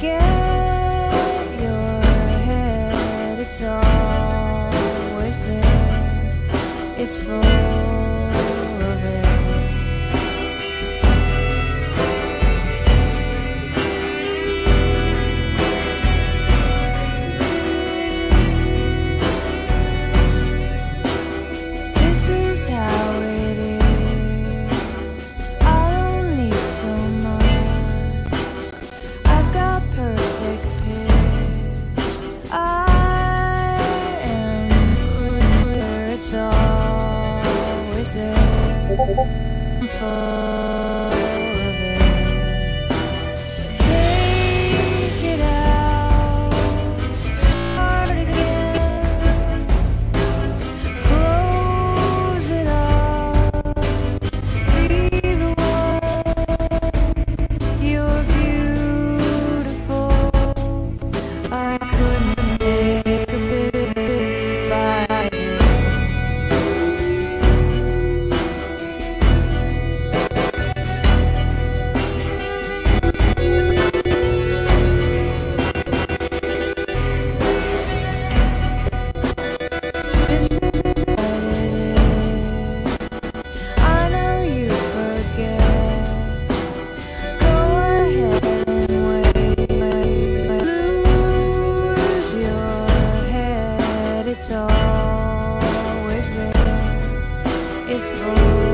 get your head, it's always there. It's full. Info. is wrong.